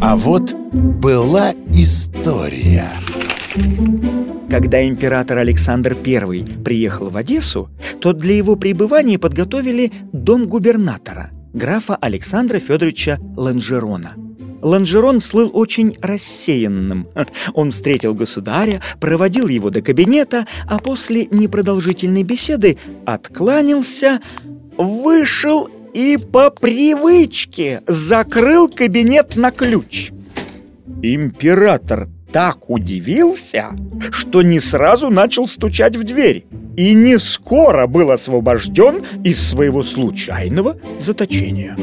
А вот была история. Когда император Александр I приехал в Одессу, то для его пребывания подготовили дом губернатора, графа Александра Федоровича Ланжерона. Ланжерон слыл очень рассеянным. Он встретил государя, проводил его до кабинета, а после непродолжительной беседы откланялся, вышел и по привычке закрыл кабинет на ключ. Император так удивился, что не сразу начал стучать в дверь и не скоро был освобожден из своего случайного заточения.